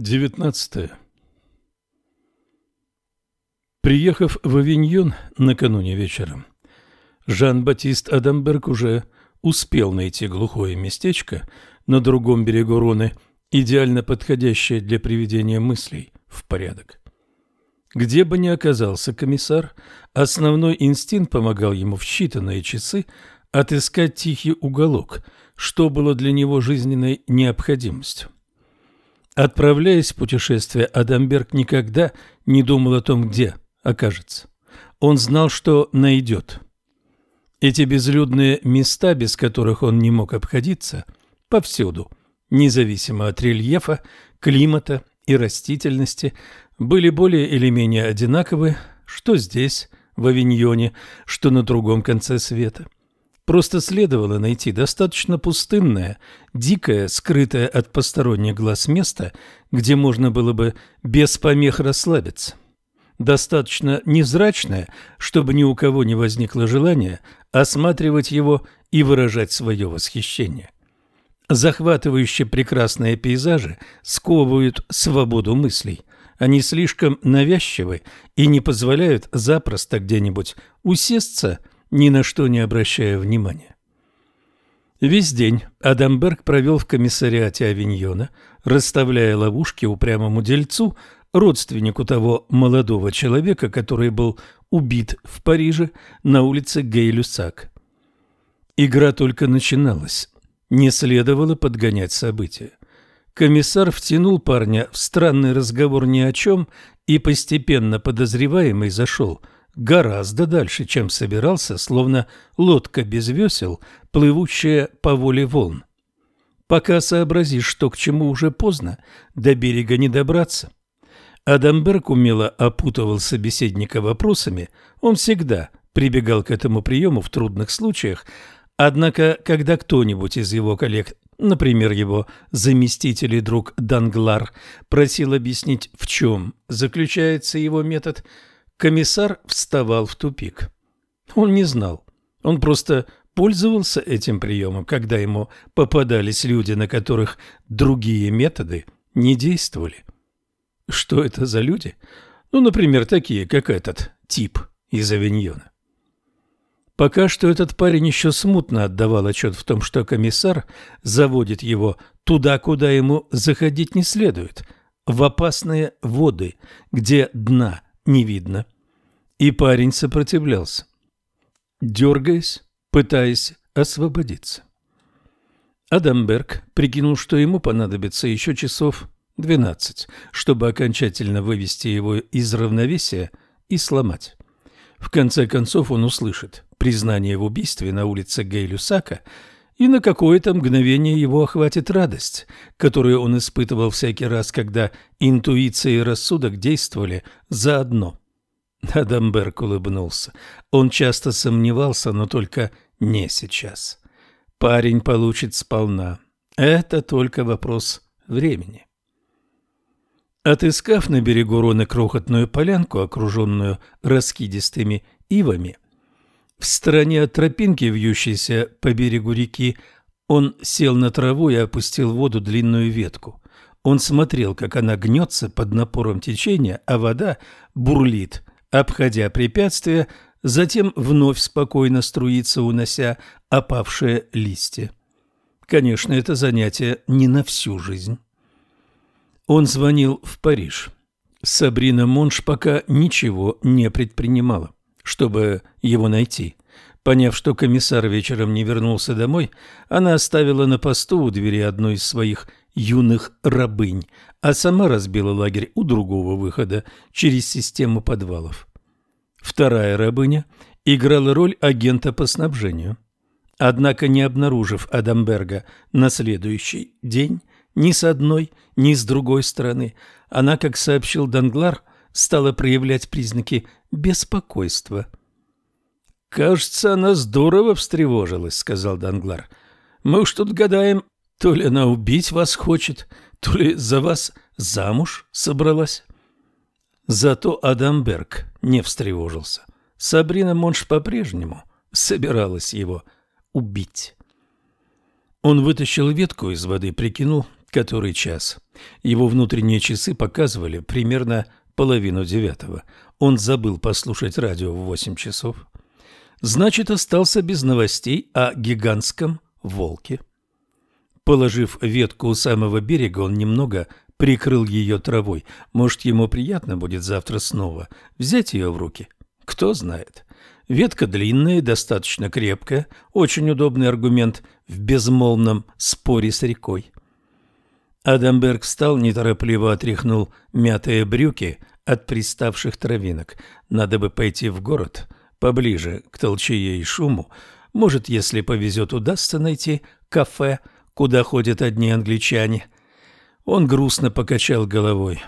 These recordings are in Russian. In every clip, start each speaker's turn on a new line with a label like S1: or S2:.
S1: 19. Приехав в Авиньон накануне вечером, Жан-Батист Адамберг уже успел найти глухое местечко на другом берегу Роны, идеально подходящее для приведения мыслей в порядок. Где бы ни оказался комиссар, основной инстинкт помогал ему в считанные часы отыскать тихий уголок, что было для него жизненной необходимостью. Отправляясь в путешествие, Адамберг никогда не думал о том, где окажется. Он знал, что найдет. Эти безлюдные места, без которых он не мог обходиться, повсюду, независимо от рельефа, климата и растительности, были более или менее одинаковы, что здесь, в Авиньоне, что на другом конце света. Просто следовало найти достаточно пустынное, дикое, скрытое от посторонних глаз место, где можно было бы без помех расслабиться. Достаточно невзрачное, чтобы ни у кого не возникло желания осматривать его и выражать свое восхищение. Захватывающие прекрасные пейзажи сковывают свободу мыслей. Они слишком навязчивы и не позволяют запросто где-нибудь усесться – ни на что не обращая внимания. Весь день Адамберг провел в комиссариате Авиньона, расставляя ловушки упрямому дельцу, родственнику того молодого человека, который был убит в Париже на улице Гей-Люсак. Игра только начиналась. Не следовало подгонять события. Комиссар втянул парня в странный разговор ни о чем, и постепенно подозреваемый зашел – гораздо дальше, чем собирался, словно лодка без весел, плывущая по воле волн. Пока сообразишь, что к чему уже поздно, до берега не добраться. Адамберг умело опутывал собеседника вопросами, он всегда прибегал к этому приему в трудных случаях, однако, когда кто-нибудь из его коллег например, его заместитель и друг Данглар, просил объяснить, в чем заключается его метод, комиссар вставал в тупик. Он не знал. Он просто пользовался этим приемом, когда ему попадались люди, на которых другие методы не действовали. Что это за люди? Ну, например, такие, как этот тип из Авиньона. Пока что этот парень еще смутно отдавал отчет в том, что комиссар заводит его туда, куда ему заходить не следует, в опасные воды, где дна не видно. И парень сопротивлялся, дергаясь, пытаясь освободиться. Адамберг прикинул, что ему понадобится еще часов двенадцать, чтобы окончательно вывести его из равновесия и сломать. В конце концов он услышит признание в убийстве на улице Гейлюсака, и на какое-то мгновение его охватит радость, которую он испытывал всякий раз, когда интуиция и рассудок действовали заодно. Адамберг улыбнулся. Он часто сомневался, но только не сейчас. Парень получит сполна. Это только вопрос времени. Отыскав на берегу Роны крохотную полянку, окруженную раскидистыми ивами, в стороне от тропинки, вьющейся по берегу реки, он сел на траву и опустил в воду длинную ветку. Он смотрел, как она гнется под напором течения, а вода бурлит обходя препятствия, затем вновь спокойно струится, унося опавшие листья. Конечно, это занятие не на всю жизнь. Он звонил в Париж. Сабрина Монш пока ничего не предпринимала, чтобы его найти. Поняв, что комиссар вечером не вернулся домой, она оставила на посту у двери одну из своих юных рабынь, а сама разбила лагерь у другого выхода через систему подвалов. Вторая рабыня играла роль агента по снабжению. Однако, не обнаружив Адамберга на следующий день ни с одной, ни с другой стороны, она, как сообщил Данглар, стала проявлять признаки беспокойства. «Кажется, она здорово встревожилась», — сказал Данглар. «Мы уж тут гадаем, то ли она убить вас хочет, то ли за вас замуж собралась. Зато Адамберг не встревожился. Сабрина Монш по-прежнему собиралась его убить. Он вытащил ветку из воды, прикинул, который час. Его внутренние часы показывали примерно половину девятого. Он забыл послушать радио в восемь часов. Значит, остался без новостей о гигантском волке. Положив ветку у самого берега, он немного прикрыл ее травой. Может, ему приятно будет завтра снова взять ее в руки? Кто знает. Ветка длинная, достаточно крепкая, очень удобный аргумент в безмолвном споре с рекой. Адамберг встал, неторопливо отряхнул мятые брюки от приставших травинок. Надо бы пойти в город, поближе к толчее и шуму. Может, если повезет, удастся найти кафе, куда ходят одни англичане. Он грустно покачал головой.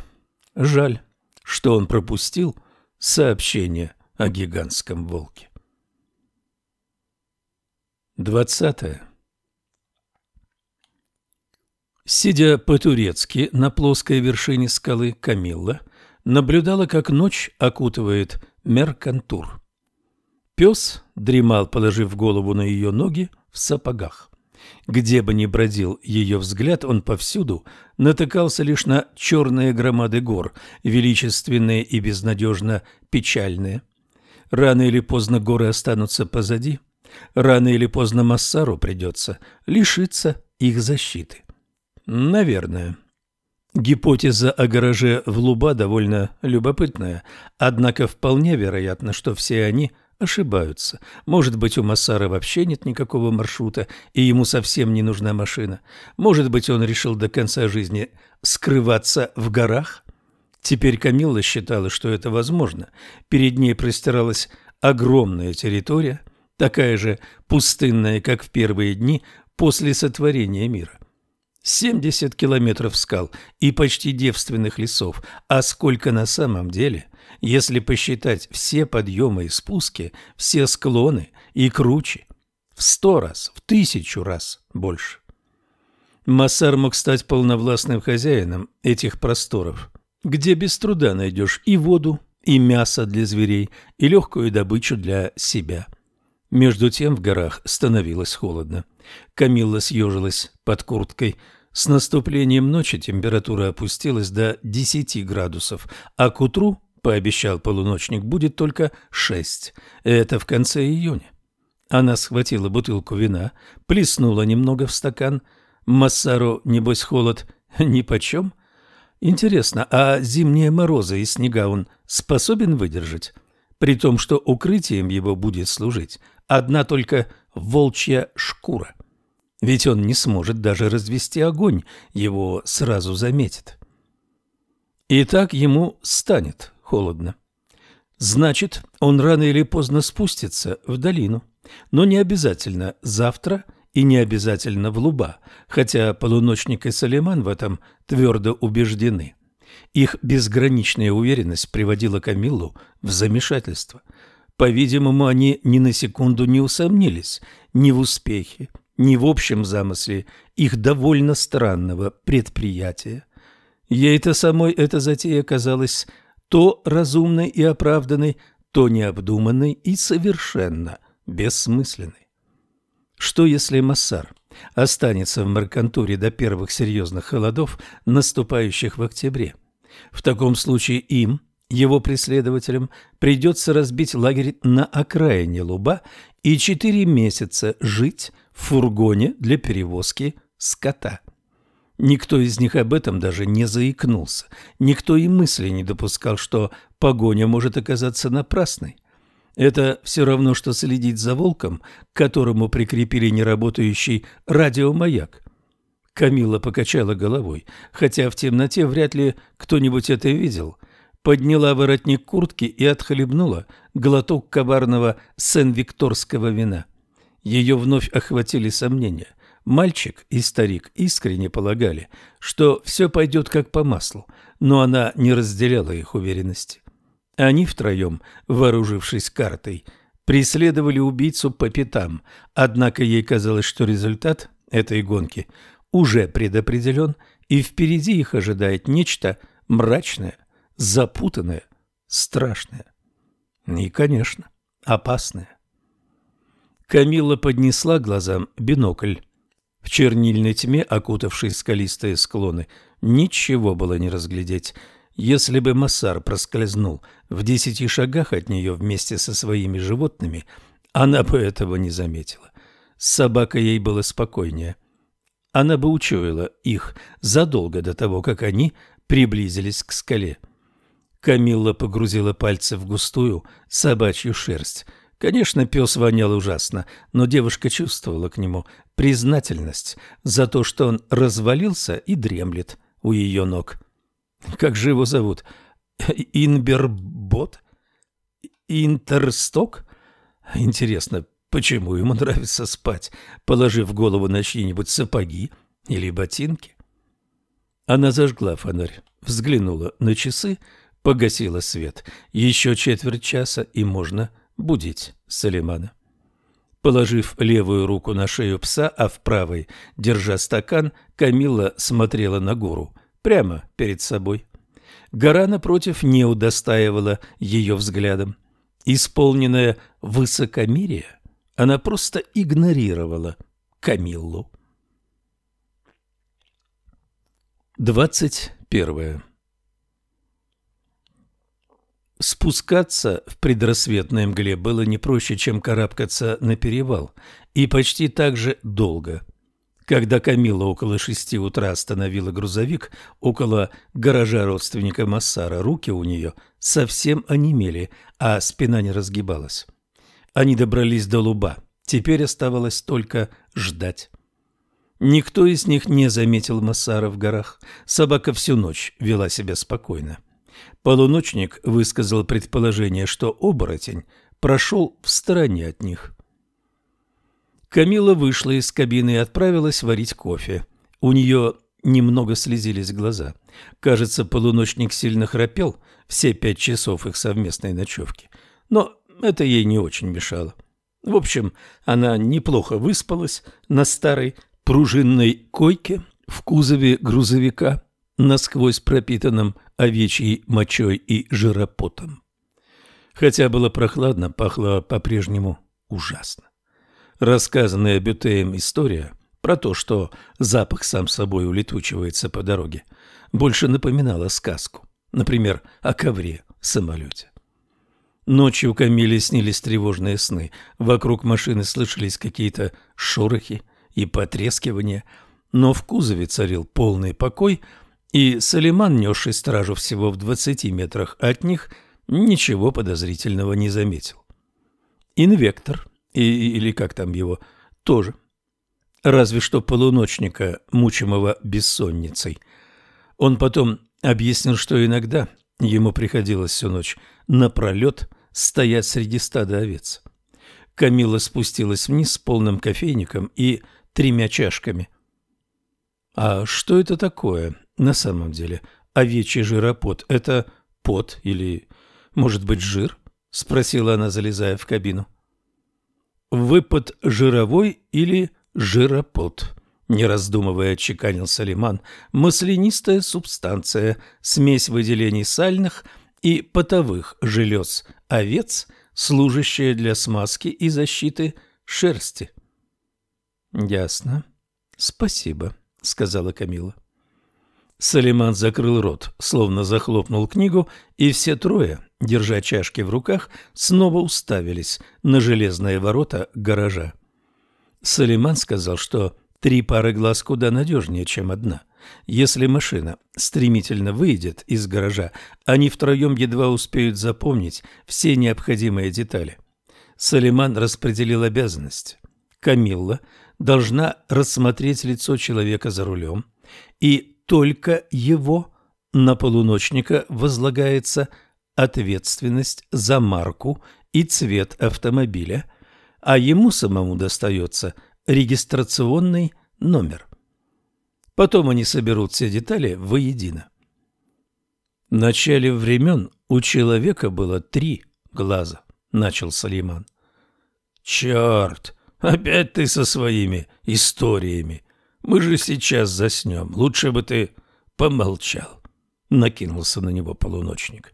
S1: Жаль, что он пропустил сообщение о гигантском волке. Двадцатое. Сидя по-турецки на плоской вершине скалы, Камилла наблюдала, как ночь окутывает Меркантур. Пес дремал, положив голову на ее ноги в сапогах. Где бы ни бродил ее взгляд, он повсюду натыкался лишь на черные громады гор, величественные и безнадежно печальные. Рано или поздно горы останутся позади. Рано или поздно Массару придется лишиться их защиты. Наверное. Гипотеза о гараже в Луба довольно любопытная, однако вполне вероятно, что все они ошибаются. Может быть, у Массара вообще нет никакого маршрута, и ему совсем не нужна машина. Может быть, он решил до конца жизни скрываться в горах? Теперь Камилла считала, что это возможно. Перед ней простиралась огромная территория, такая же пустынная, как в первые дни после сотворения мира. 70 километров скал и почти девственных лесов. А сколько на самом деле, если посчитать все подъемы и спуски, все склоны и круче? В сто раз, в тысячу раз больше. Массар мог стать полновластным хозяином этих просторов, где без труда найдешь и воду, и мясо для зверей, и легкую добычу для себя. Между тем в горах становилось холодно. Камилла съежилась под курткой. С наступлением ночи температура опустилась до 10 градусов, а к утру, пообещал полуночник, будет только 6. Это в конце июня. Она схватила бутылку вина, плеснула немного в стакан. Массару, небось, холод нипочем. Интересно, а зимние морозы и снега он способен выдержать? При том, что укрытием его будет служить одна только волчья шкура. Ведь он не сможет даже развести огонь, его сразу заметит. И так ему станет холодно. Значит, он рано или поздно спустится в долину, но не обязательно завтра и не обязательно в Луба, хотя полуночник и Салиман в этом твердо убеждены. Их безграничная уверенность приводила Камиллу в замешательство. По-видимому, они ни на секунду не усомнились ни в успехе, ни в общем замысле их довольно странного предприятия. Ей-то самой эта затея казалась то разумной и оправданной, то необдуманной и совершенно бессмысленной. Что если Массар останется в Маркантуре до первых серьезных холодов, наступающих в октябре? В таком случае им, его преследователям, придется разбить лагерь на окраине Луба и четыре месяца жить в фургоне для перевозки скота. Никто из них об этом даже не заикнулся. Никто и мысли не допускал, что погоня может оказаться напрасной. Это все равно, что следить за волком, к которому прикрепили неработающий радиомаяк. Камила покачала головой, хотя в темноте вряд ли кто-нибудь это видел. Подняла воротник куртки и отхлебнула глоток коварного сен-викторского вина. Ее вновь охватили сомнения. Мальчик и старик искренне полагали, что все пойдет как по маслу, но она не разделяла их уверенности. Они втроем, вооружившись картой, преследовали убийцу по пятам, однако ей казалось, что результат этой гонки уже предопределен, и впереди их ожидает нечто мрачное, запутанное, страшное и, конечно, опасное. Камила поднесла глазам бинокль. В чернильной тьме, окутавшей скалистые склоны, ничего было не разглядеть. Если бы Массар проскользнул в десяти шагах от нее вместе со своими животными, она бы этого не заметила. С собакой ей было спокойнее. Она бы учуяла их задолго до того, как они приблизились к скале. Камилла погрузила пальцы в густую собачью шерсть. Конечно, пес вонял ужасно, но девушка чувствовала к нему признательность за то, что он развалился и дремлет у ее ног. Как же его зовут? Инбербот? Интерсток? Интересно, почему ему нравится спать, положив голову на чьи-нибудь сапоги или ботинки? Она зажгла фонарь, взглянула на часы, погасила свет. Еще четверть часа, и можно будить Салимана. Положив левую руку на шею пса, а в правой, держа стакан, Камилла смотрела на гору, прямо перед собой. Гора, напротив, не удостаивала ее взглядом. Исполненная высокомерия, она просто игнорировала Камиллу. Двадцать первое. Спускаться в предрассветной мгле было не проще, чем карабкаться на перевал, и почти так же долго. Когда Камила около шести утра остановила грузовик около гаража родственника Массара, руки у нее совсем онемели, а спина не разгибалась. Они добрались до луба, теперь оставалось только ждать. Никто из них не заметил Массара в горах. Собака всю ночь вела себя спокойно. Полуночник высказал предположение, что оборотень прошел в стороне от них. Камила вышла из кабины и отправилась варить кофе. У нее немного слезились глаза. Кажется, полуночник сильно храпел все пять часов их совместной ночевки. Но это ей не очень мешало. В общем, она неплохо выспалась на старой пружинной койке в кузове грузовика, насквозь пропитанном овечьей мочой и жиропотом. Хотя было прохладно, пахло по-прежнему ужасно. Рассказанная Бютеем история про то, что запах сам собой улетучивается по дороге, больше напоминала сказку, например, о ковре в самолете. Ночью Камиле снились тревожные сны. Вокруг машины слышались какие-то шорохи, и потрескивание, но в кузове царил полный покой, и Салиман, несший стражу всего в двадцати метрах от них, ничего подозрительного не заметил. Инвектор, и, или как там его, тоже. Разве что полуночника, мучимого бессонницей. Он потом объяснил, что иногда ему приходилось всю ночь напролет стоять среди стада овец. Камила спустилась вниз с полным кофейником и тремя чашками. А что это такое на самом деле? Овечий жиропот – это пот или, может быть, жир? Спросила она, залезая в кабину. Выпад жировой или жиропот? Не раздумывая, отчеканил Салиман. Маслянистая субстанция, смесь выделений сальных и потовых желез овец, служащая для смазки и защиты шерсти. Ясно. Спасибо, сказала Камила. Салиман закрыл рот, словно захлопнул книгу, и все трое, держа чашки в руках, снова уставились на железные ворота гаража. Салиман сказал, что три пары глаз куда надежнее, чем одна. Если машина стремительно выйдет из гаража, они втроем едва успеют запомнить все необходимые детали. Салиман распределил обязанности. Камилла должна рассмотреть лицо человека за рулем, и только его на полуночника возлагается ответственность за марку и цвет автомобиля, а ему самому достается регистрационный номер. Потом они соберут все детали воедино. В начале времен у человека было три глаза, начал Салиман. Черт! Опять ты со своими историями. Мы же сейчас заснем. Лучше бы ты помолчал. Накинулся на него полуночник.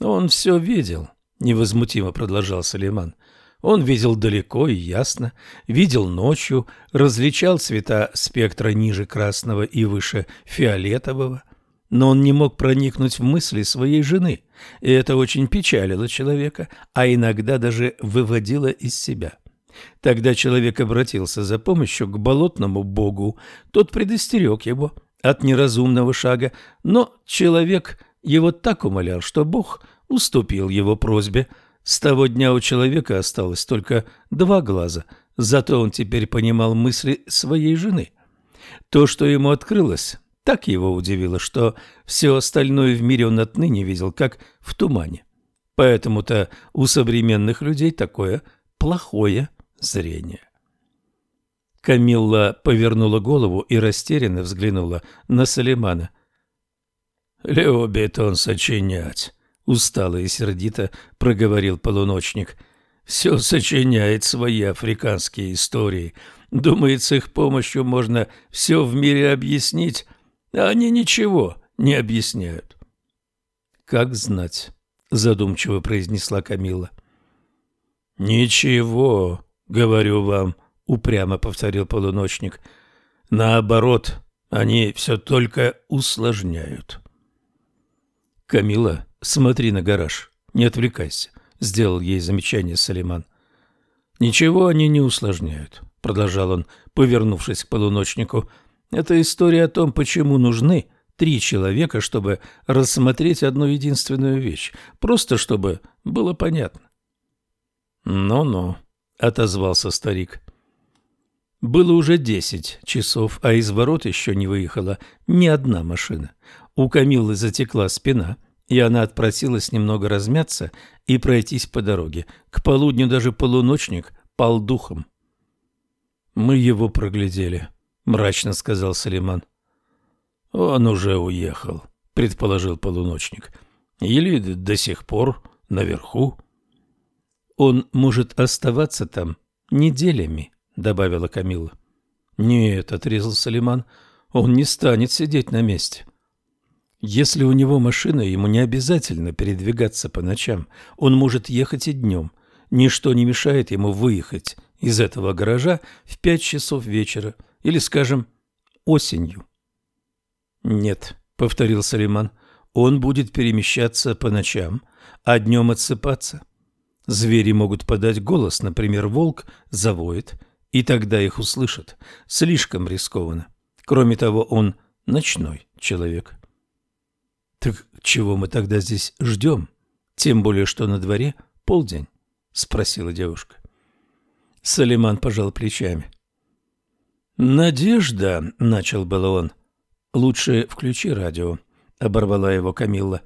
S1: Он все видел, невозмутимо продолжал Салиман. Он видел далеко и ясно, видел ночью, различал цвета спектра ниже красного и выше фиолетового, но он не мог проникнуть в мысли своей жены, и это очень печалило человека, а иногда даже выводило из себя. Тогда человек обратился за помощью к болотному богу, тот предостерег его от неразумного шага, но человек его так умолял, что бог уступил его просьбе – с того дня у человека осталось только два глаза, зато он теперь понимал мысли своей жены. То, что ему открылось, так его удивило, что все остальное в мире он отныне видел, как в тумане. Поэтому-то у современных людей такое плохое зрение. Камилла повернула голову и растерянно взглянула на Салимана. «Любит он сочинять», — устало и сердито проговорил полуночник. «Все сочиняет свои африканские истории. Думает, с их помощью можно все в мире объяснить, а они ничего не объясняют». «Как знать», — задумчиво произнесла Камила. «Ничего, говорю вам», — упрямо повторил полуночник. «Наоборот, они все только усложняют». Камила «Смотри на гараж, не отвлекайся», — сделал ей замечание Салиман. «Ничего они не усложняют», — продолжал он, повернувшись к полуночнику. «Это история о том, почему нужны три человека, чтобы рассмотреть одну единственную вещь, просто чтобы было понятно». «Ну-ну», — отозвался старик. Было уже десять часов, а из ворот еще не выехала ни одна машина. У Камиллы затекла спина, и она отпросилась немного размяться и пройтись по дороге. К полудню даже полуночник пал духом. «Мы его проглядели», — мрачно сказал Салиман. «Он уже уехал», — предположил полуночник. «Или до сих пор наверху». «Он может оставаться там неделями», — добавила Камила. «Нет», — отрезал Салиман, — «он не станет сидеть на месте». Если у него машина, ему не обязательно передвигаться по ночам. Он может ехать и днем. Ничто не мешает ему выехать из этого гаража в пять часов вечера или, скажем, осенью. «Нет», — повторил Салиман, — «он будет перемещаться по ночам, а днем отсыпаться. Звери могут подать голос, например, волк завоет, и тогда их услышат. Слишком рискованно. Кроме того, он ночной человек». «Так чего мы тогда здесь ждем? Тем более, что на дворе полдень?» — спросила девушка. Салиман пожал плечами. «Надежда», — начал было он. «Лучше включи радио», — оборвала его Камилла.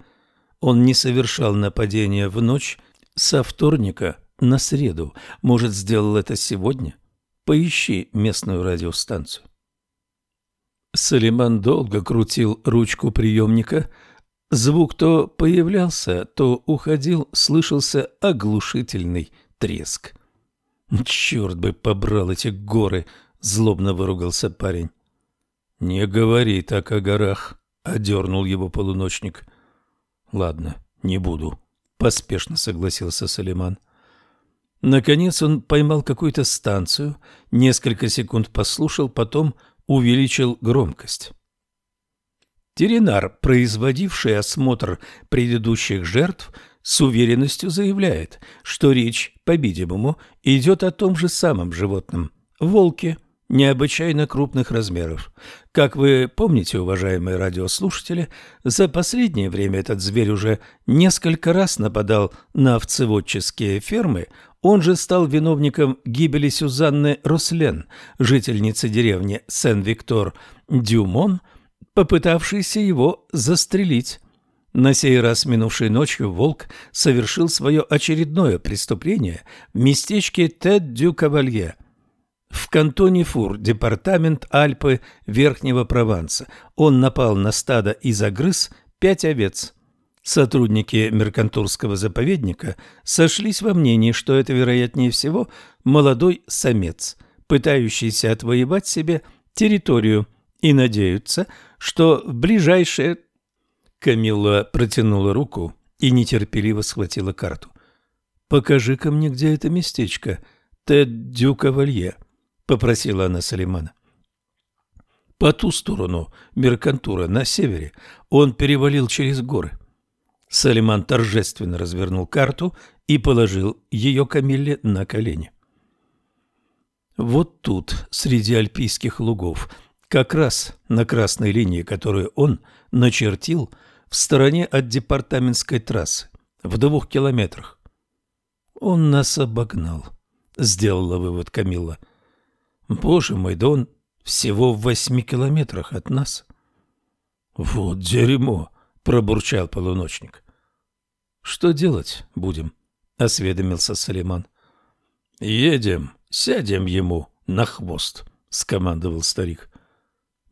S1: «Он не совершал нападения в ночь со вторника на среду. Может, сделал это сегодня? Поищи местную радиостанцию». Салиман долго крутил ручку приемника, — Звук то появлялся, то уходил, слышался оглушительный треск. «Черт бы побрал эти горы!» — злобно выругался парень. «Не говори так о горах», — одернул его полуночник. «Ладно, не буду», — поспешно согласился Салиман. Наконец он поймал какую-то станцию, несколько секунд послушал, потом увеличил громкость. Теринар, производивший осмотр предыдущих жертв, с уверенностью заявляет, что речь, по-видимому, идет о том же самом животном – волке необычайно крупных размеров. Как вы помните, уважаемые радиослушатели, за последнее время этот зверь уже несколько раз нападал на овцеводческие фермы, он же стал виновником гибели Сюзанны Рослен, жительницы деревни Сен-Виктор-Дюмон – попытавшийся его застрелить. На сей раз минувшей ночью волк совершил свое очередное преступление в местечке Тет-дю-Кавалье в кантоне Фур, департамент Альпы Верхнего Прованса. Он напал на стадо и загрыз пять овец. Сотрудники Меркантурского заповедника сошлись во мнении, что это, вероятнее всего, молодой самец, пытающийся отвоевать себе территорию, и надеются, что в ближайшее... Камилла протянула руку и нетерпеливо схватила карту. покажи-ка мне, где это местечко, Тед Дю Кавалье, — попросила она Салимана. По ту сторону Меркантура, на севере, он перевалил через горы. Салиман торжественно развернул карту и положил ее Камилле на колени. Вот тут, среди альпийских лугов, как раз на красной линии, которую он начертил, в стороне от департаментской трассы, в двух километрах. Он нас обогнал, сделала вывод Камилла. Боже мой, да он всего в восьми километрах от нас. Вот дерьмо, пробурчал полуночник. Что делать будем? осведомился Салиман. Едем, сядем ему на хвост, скомандовал старик.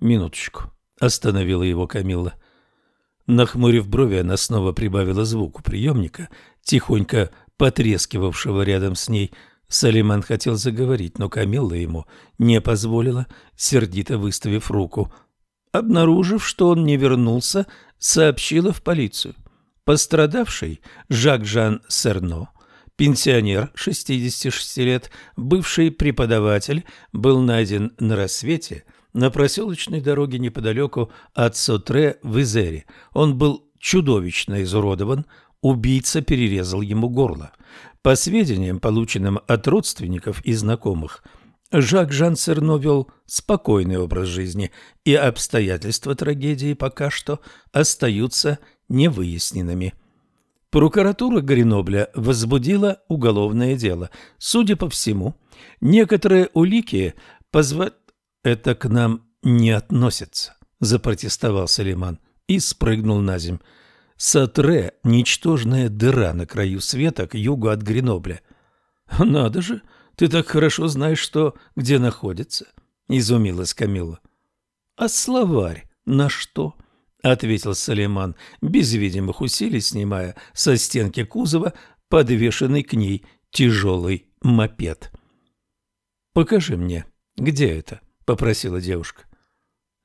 S1: Минуточку, остановила его Камилла. Нахмурив брови, она снова прибавила звук у приемника, тихонько потрескивавшего рядом с ней. Салиман хотел заговорить, но Камилла ему не позволила, сердито выставив руку. Обнаружив, что он не вернулся, сообщила в полицию. Пострадавший Жак-Жан Серно, пенсионер 66 лет, бывший преподаватель, был найден на рассвете – на проселочной дороге неподалеку от Сотре в Изере. Он был чудовищно изуродован, убийца перерезал ему горло. По сведениям, полученным от родственников и знакомых, Жак Жан Серно вел спокойный образ жизни, и обстоятельства трагедии пока что остаются невыясненными. Прокуратура Гренобля возбудила уголовное дело. Судя по всему, некоторые улики позволяют «Это к нам не относится», — запротестовал Салиман и спрыгнул на земь. Сатре — ничтожная дыра на краю света к югу от Гренобля. «Надо же, ты так хорошо знаешь, что где находится», — изумилась Камилла. «А словарь на что?» — ответил Салиман, без видимых усилий снимая со стенки кузова подвешенный к ней тяжелый мопед. «Покажи мне, где это?» попросила девушка.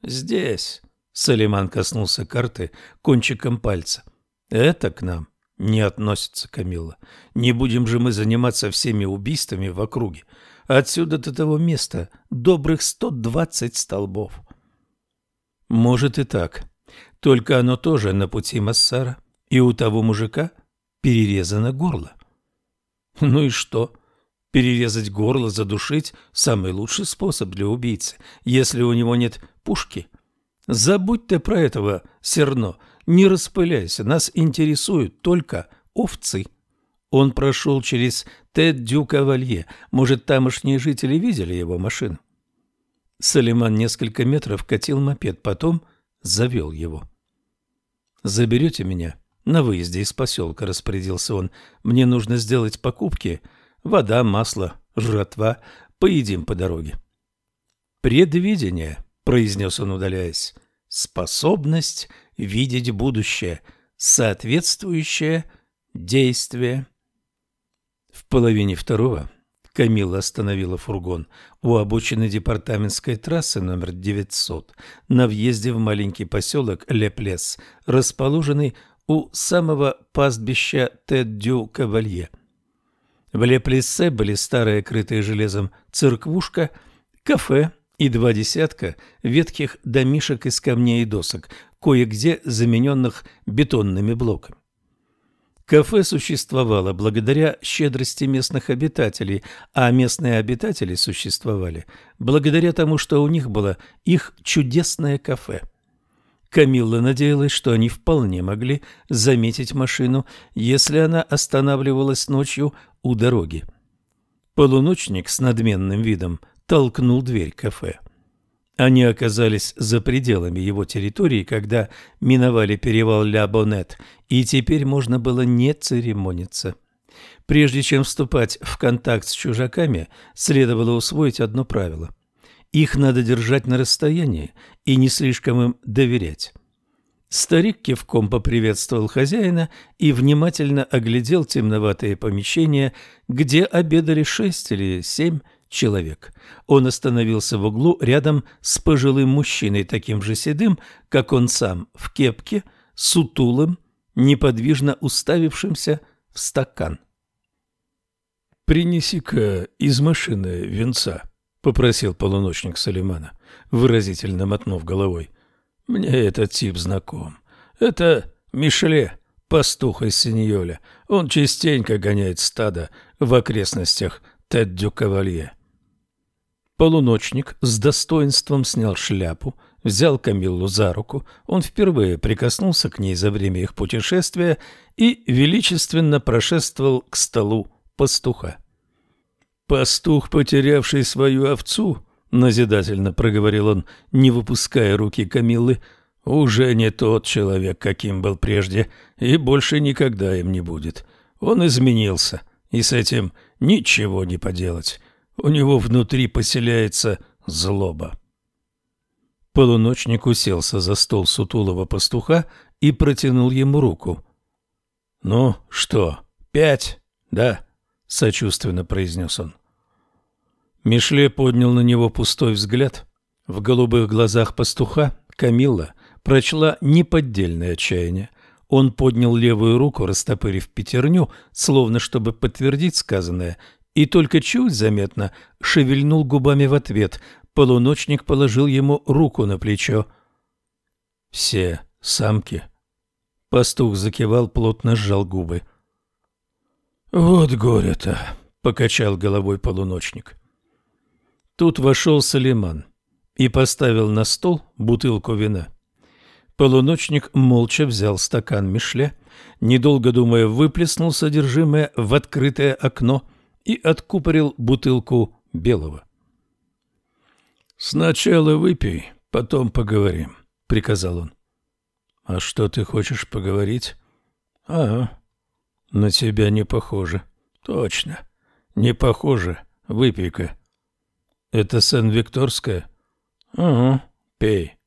S1: Здесь. Салиман коснулся карты кончиком пальца. Это к нам не относится, Камилла. Не будем же мы заниматься всеми убийствами в округе. Отсюда до того места добрых сто двадцать столбов. Может и так. Только оно тоже на пути Массара, и у того мужика перерезано горло. Ну и что? Перерезать горло, задушить – самый лучший способ для убийцы, если у него нет пушки. Забудь ты про этого, Серно, не распыляйся, нас интересуют только овцы. Он прошел через Тед-Дю-Кавалье, может, тамошние жители видели его машину? Салиман несколько метров катил мопед, потом завел его. «Заберете меня?» «На выезде из поселка», — распорядился он. «Мне нужно сделать покупки» вода, масло, жратва, поедим по дороге. Предвидение, произнес он, удаляясь, способность видеть будущее, соответствующее действие. В половине второго Камила остановила фургон у обочины департаментской трассы номер 900 на въезде в маленький поселок Леплес, расположенный у самого пастбища Теддю-Кавалье – в Леплесе были старая, крытая железом церквушка, кафе и два десятка ветхих домишек из камней и досок, кое-где замененных бетонными блоками. Кафе существовало благодаря щедрости местных обитателей, а местные обитатели существовали благодаря тому, что у них было их чудесное кафе. Камилла надеялась, что они вполне могли заметить машину, если она останавливалась ночью у дороги. Полуночник с надменным видом толкнул дверь кафе. Они оказались за пределами его территории, когда миновали перевал Ля-Бонет, и теперь можно было не церемониться. Прежде чем вступать в контакт с чужаками, следовало усвоить одно правило – их надо держать на расстоянии и не слишком им доверять. Старик кивком поприветствовал хозяина и внимательно оглядел темноватое помещение, где обедали шесть или семь человек. Он остановился в углу рядом с пожилым мужчиной, таким же седым, как он сам, в кепке, сутулым, неподвижно уставившимся в стакан. принеси-ка из машины венца, — попросил полуночник Салимана, выразительно мотнув головой. — Мне этот тип знаком. Это Мишле, пастух из Синьоля. Он частенько гоняет стадо в окрестностях Теддю-Кавалье. Полуночник с достоинством снял шляпу, взял Камиллу за руку, он впервые прикоснулся к ней за время их путешествия и величественно прошествовал к столу пастуха. «Пастух, потерявший свою овцу», — назидательно проговорил он, не выпуская руки Камиллы, — «уже не тот человек, каким был прежде, и больше никогда им не будет. Он изменился, и с этим ничего не поделать. У него внутри поселяется злоба. Полуночник уселся за стол сутулого пастуха и протянул ему руку. — Ну что, пять, да? — сочувственно произнес он. Мишле поднял на него пустой взгляд. В голубых глазах пастуха Камилла прочла неподдельное отчаяние. Он поднял левую руку, растопырив пятерню, словно чтобы подтвердить сказанное, и только чуть заметно шевельнул губами в ответ. Полуночник положил ему руку на плечо. «Все самки?» Пастух закивал, плотно сжал губы. «Вот горе-то!» — покачал головой полуночник. Тут вошел Салиман и поставил на стол бутылку вина. Полуночник молча взял стакан Мишле, недолго думая, выплеснул содержимое в открытое окно и откупорил бутылку белого. «Сначала выпей, потом поговорим», — приказал он. «А что ты хочешь поговорить?» «А, на тебя не похоже». «Точно, не похоже. Выпей-ка». «Это Сен-Викторская?» «Угу, пей».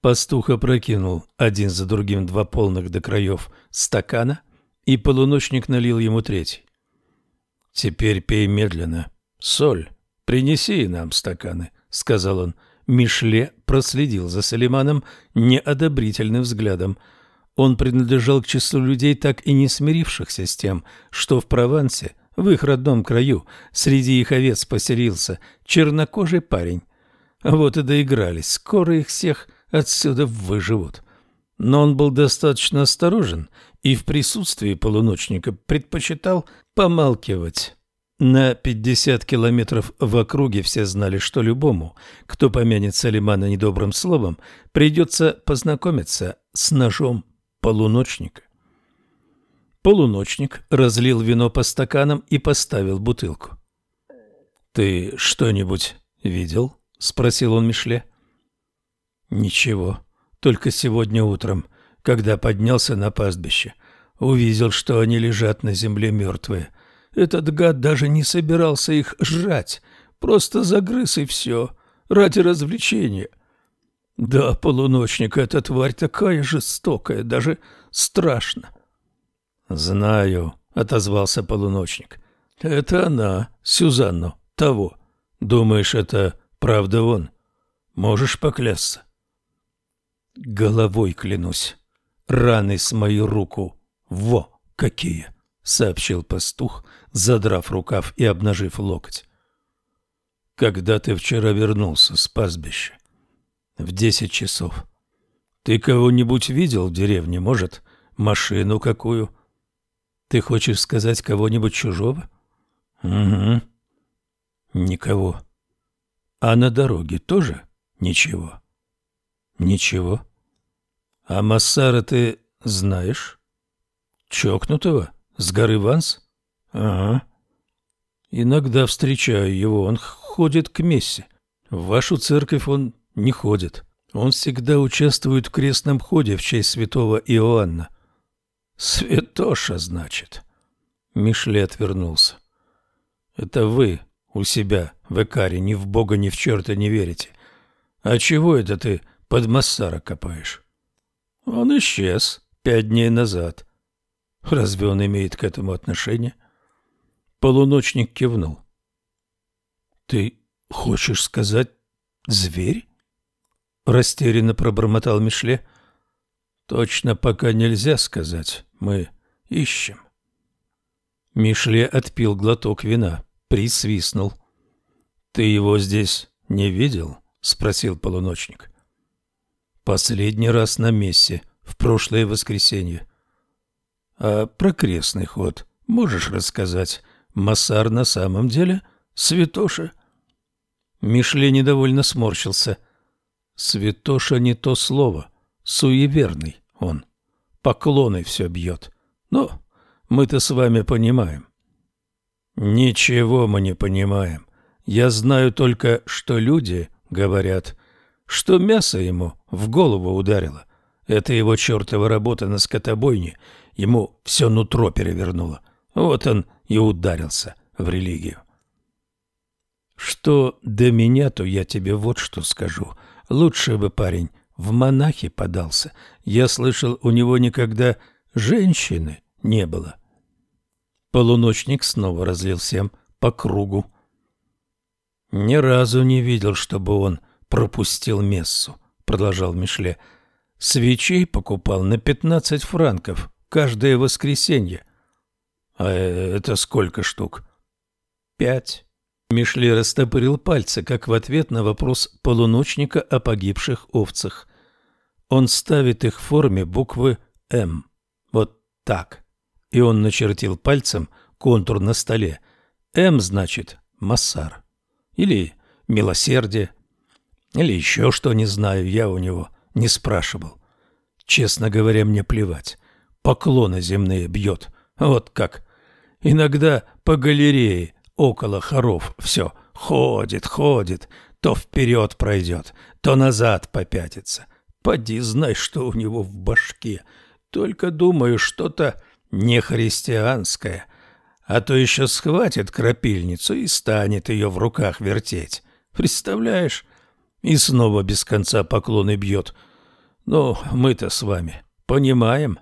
S1: Пастух опрокинул один за другим два полных до краев стакана, и полуночник налил ему третий. «Теперь пей медленно. Соль, принеси нам стаканы», — сказал он. Мишле проследил за Салиманом неодобрительным взглядом. Он принадлежал к числу людей, так и не смирившихся с тем, что в Провансе, в их родном краю, среди их овец поселился чернокожий парень. Вот и доигрались, скоро их всех отсюда выживут. Но он был достаточно осторожен и в присутствии полуночника предпочитал помалкивать. На пятьдесят километров в округе все знали, что любому, кто помянет Салимана недобрым словом, придется познакомиться с ножом полуночника. Полуночник разлил вино по стаканам и поставил бутылку. «Ты что-нибудь видел?» — спросил он Мишле. «Ничего, только сегодня утром, когда поднялся на пастбище, увидел, что они лежат на земле мертвые. Этот гад даже не собирался их жрать, просто загрыз и все, ради развлечения. Да, полуночник, эта тварь такая жестокая, даже страшно. «Знаю», — отозвался полуночник. «Это она, Сюзанну, того. Думаешь, это правда он? Можешь поклясться?» Головой клянусь. Раны с мою руку. Во, какие! — сообщил пастух, задрав рукав и обнажив локоть. Когда ты вчера вернулся с пастбища? В десять часов. Ты кого-нибудь видел в деревне, может, машину какую? Ты хочешь сказать кого-нибудь чужого? Угу. Никого. А на дороге тоже ничего? Ничего. А Массара ты знаешь? Чокнутого? С горы Ванс? Ага. Иногда встречаю его, он ходит к мессе. В вашу церковь он не ходит. Он всегда участвует в крестном ходе в честь святого Иоанна. Святоша, значит. Мишле отвернулся. Это вы у себя в Экаре ни в Бога, ни в черта не верите. А чего это ты под Массара копаешь? Он исчез пять дней назад. Разве он имеет к этому отношение? Полуночник кивнул. Ты хочешь сказать зверь? Растерянно пробормотал Мишле. Точно пока нельзя сказать. Мы ищем. Мишле отпил глоток вина, присвистнул. «Ты его здесь не видел?» — спросил полуночник. «Последний раз на мессе, в прошлое воскресенье». «А про крестный ход можешь рассказать? Массар на самом деле святоша?» Мишле недовольно сморщился. «Святоша не то слово, суеверный он, поклоны все бьет. Но мы-то с вами понимаем». «Ничего мы не понимаем. Я знаю только, что люди говорят, что мясо ему в голову ударило. Это его чертова работа на скотобойне, ему все нутро перевернуло. Вот он и ударился в религию. Что до меня, то я тебе вот что скажу. Лучше бы парень в монахи подался. Я слышал, у него никогда женщины не было. Полуночник снова разлил всем по кругу. Ни разу не видел, чтобы он пропустил мессу, продолжал Мишле. Свечей покупал на пятнадцать франков каждое воскресенье. А это сколько штук? Пять. Мишле растопырил пальцы, как в ответ на вопрос полуночника о погибших овцах. Он ставит их в форме буквы «М». Вот так. И он начертил пальцем контур на столе. «М» значит «Массар». Или «Милосердие». Или еще что, не знаю, я у него не спрашивал. Честно говоря, мне плевать. Поклоны земные бьет. Вот как. Иногда по галерее около хоров все ходит, ходит, то вперед пройдет, то назад попятится. Поди, знай, что у него в башке. Только думаю, что-то нехристианское. А то еще схватит крапильницу и станет ее в руках вертеть. Представляешь? И снова без конца поклоны бьет. Ну, мы-то с вами понимаем.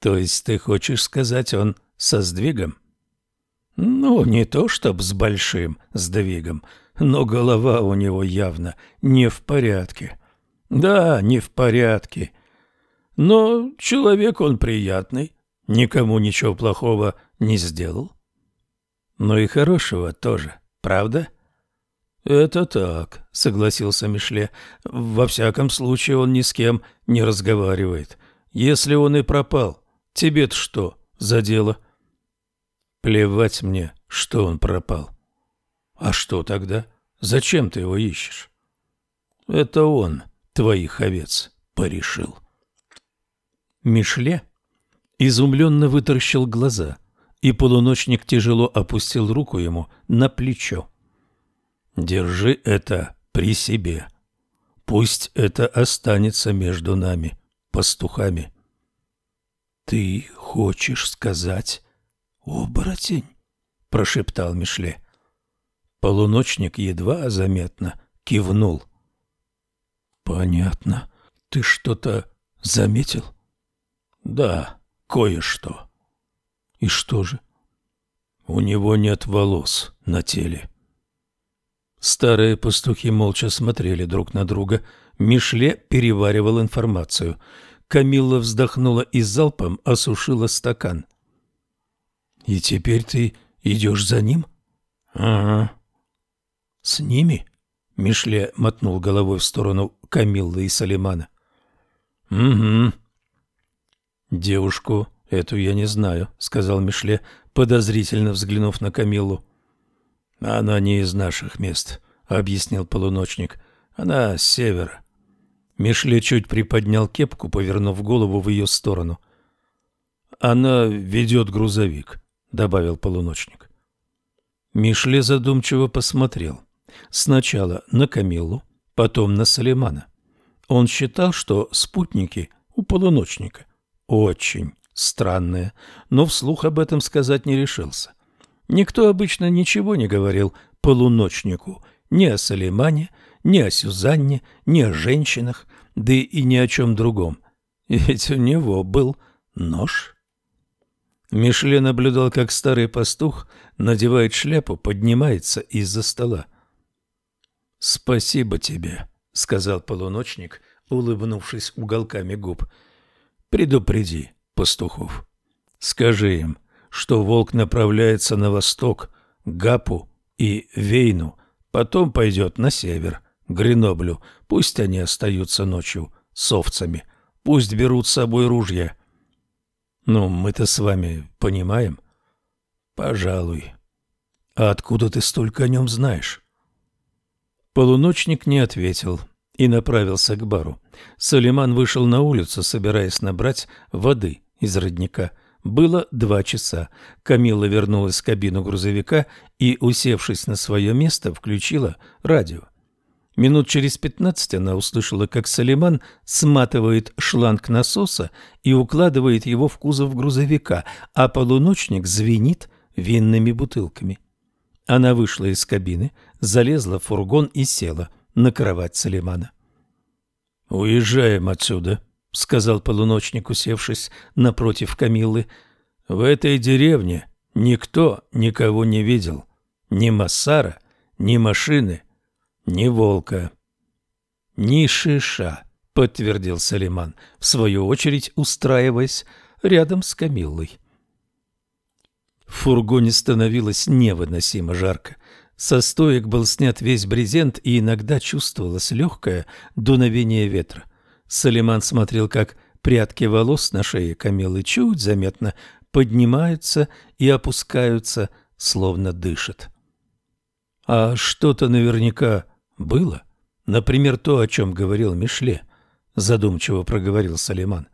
S1: То есть ты хочешь сказать, он со сдвигом? Ну, не то чтоб с большим сдвигом, но голова у него явно не в порядке. Да, не в порядке. Но человек он приятный, никому ничего плохого не сделал. Но и хорошего тоже, правда? Это так, согласился Мишле. Во всяком случае, он ни с кем не разговаривает. Если он и пропал, тебе-то что за дело? — Плевать мне, что он пропал. А что тогда? Зачем ты его ищешь? Это он твоих овец порешил. Мишле изумленно вытаращил глаза, и полуночник тяжело опустил руку ему на плечо. «Держи это при себе. Пусть это останется между нами, пастухами». «Ты хочешь сказать, «Оборотень!» — прошептал Мишле. Полуночник едва заметно кивнул. «Понятно. Ты что-то заметил?» «Да, кое-что». «И что же?» «У него нет волос на теле». Старые пастухи молча смотрели друг на друга. Мишле переваривал информацию. Камилла вздохнула и залпом осушила стакан. И теперь ты идешь за ним? Ага. С ними? Мишле мотнул головой в сторону Камиллы и Салимана. Угу. Девушку эту я не знаю, сказал Мишле, подозрительно взглянув на Камиллу. Она не из наших мест, объяснил полуночник. Она с севера. Мишле чуть приподнял кепку, повернув голову в ее сторону. Она ведет грузовик. — добавил полуночник. Мишле задумчиво посмотрел. Сначала на Камиллу, потом на Салимана. Он считал, что спутники у полуночника очень странные, но вслух об этом сказать не решился. Никто обычно ничего не говорил полуночнику ни о Салимане, ни о Сюзанне, ни о женщинах, да и ни о чем другом. Ведь у него был нож. Мишле наблюдал, как старый пастух надевает шляпу, поднимается из-за стола. «Спасибо тебе», — сказал полуночник, улыбнувшись уголками губ. «Предупреди пастухов. Скажи им, что волк направляется на восток, Гапу и Вейну, потом пойдет на север, Греноблю. Пусть они остаются ночью с овцами, пусть берут с собой ружья. Ну, мы-то с вами понимаем? Пожалуй. А откуда ты столько о нем знаешь? Полуночник не ответил и направился к бару. Салиман вышел на улицу, собираясь набрать воды из родника. Было два часа. Камилла вернулась в кабину грузовика и, усевшись на свое место, включила радио. Минут через пятнадцать она услышала, как Салиман сматывает шланг насоса и укладывает его в кузов грузовика, а полуночник звенит винными бутылками. Она вышла из кабины, залезла в фургон и села на кровать Салимана. «Уезжаем отсюда», — сказал полуночник, усевшись напротив Камиллы. «В этой деревне никто никого не видел. Ни Массара, ни машины, ни волка». «Ни шиша», — подтвердил Салиман, в свою очередь устраиваясь рядом с Камиллой. В фургоне становилось невыносимо жарко. Со стоек был снят весь брезент, и иногда чувствовалось легкое дуновение ветра. Салиман смотрел, как прядки волос на шее Камилы чуть заметно поднимаются и опускаются, словно дышат. А что-то наверняка было. Например, то, о чем говорил Мишле, задумчиво проговорил Салиман.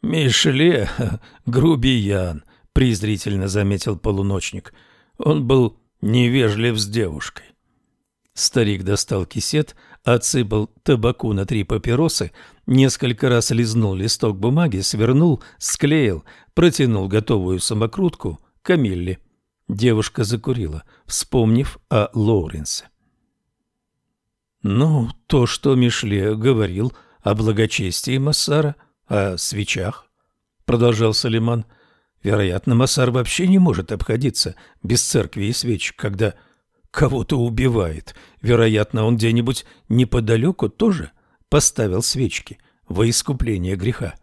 S1: Мишле — грубиян, презрительно заметил полуночник. Он был невежлив с девушкой. Старик достал кисет, отсыпал табаку на три папиросы, несколько раз лизнул листок бумаги, свернул, склеил, протянул готовую самокрутку Камилле. Девушка закурила, вспомнив о Лоуренсе. «Ну, то, что Мишле говорил о благочестии Массара, о свечах», — продолжал Салиман, — Вероятно, Массар вообще не может обходиться без церкви и свеч, когда кого-то убивает. Вероятно, он где-нибудь неподалеку тоже поставил свечки во искупление греха.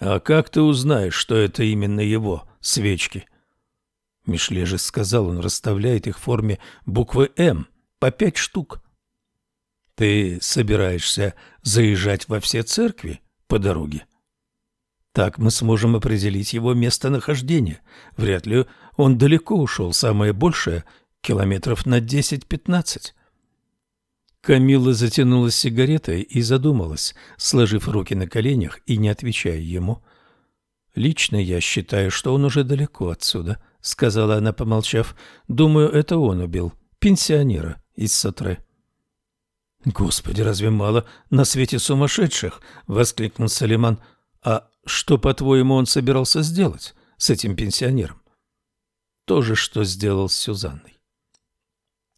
S1: А как ты узнаешь, что это именно его свечки? Мишле же сказал, он расставляет их в форме буквы «М» по пять штук. Ты собираешься заезжать во все церкви по дороге? Так мы сможем определить его местонахождение. Вряд ли он далеко ушел, самое большее — километров на 10-15. Камилла затянулась сигаретой и задумалась, сложив руки на коленях и не отвечая ему. «Лично я считаю, что он уже далеко отсюда», — сказала она, помолчав. «Думаю, это он убил пенсионера из Сатре». «Господи, разве мало на свете сумасшедших?» — воскликнул Салиман. «А что, по-твоему, он собирался сделать с этим пенсионером? То же, что сделал с Сюзанной.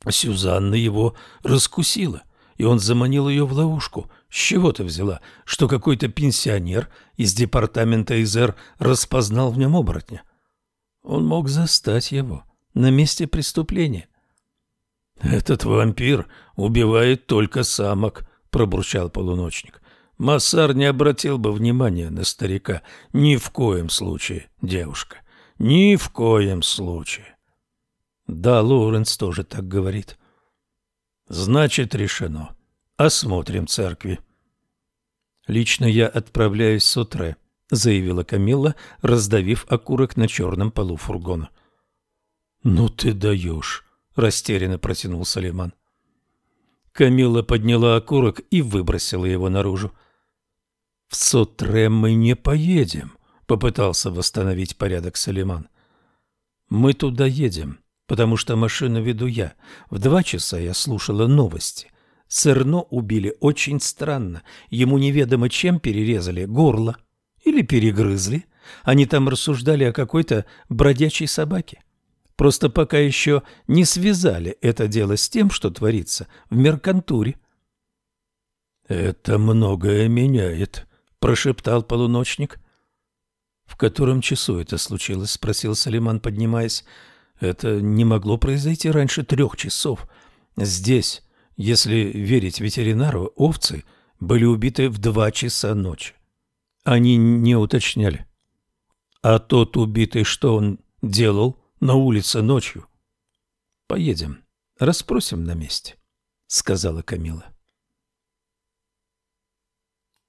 S1: Сюзанна его раскусила, и он заманил ее в ловушку. С чего ты взяла, что какой-то пенсионер из департамента ИЗР распознал в нем оборотня? Он мог застать его на месте преступления. «Этот вампир убивает только самок», — пробурчал полуночник. Массар не обратил бы внимания на старика. Ни в коем случае, девушка. Ни в коем случае. Да, Лоуренс тоже так говорит. Значит, решено. Осмотрим церкви. Лично я отправляюсь с утра, заявила Камилла, раздавив окурок на черном полу фургона. Ну ты даешь, растерянно протянул Салиман. Камилла подняла окурок и выбросила его наружу. «В Сотре мы не поедем», — попытался восстановить порядок Салиман. «Мы туда едем, потому что машину веду я. В два часа я слушала новости. Сырно убили очень странно. Ему неведомо чем перерезали горло или перегрызли. Они там рассуждали о какой-то бродячей собаке. Просто пока еще не связали это дело с тем, что творится в меркантуре. «Это многое меняет», прошептал полуночник. В котором часу это случилось? спросил Салиман, поднимаясь. Это не могло произойти раньше трех часов. Здесь, если верить ветеринару, овцы были убиты в два часа ночи. Они не уточняли. А тот убитый, что он делал на улице ночью? Поедем, расспросим на месте, сказала Камила.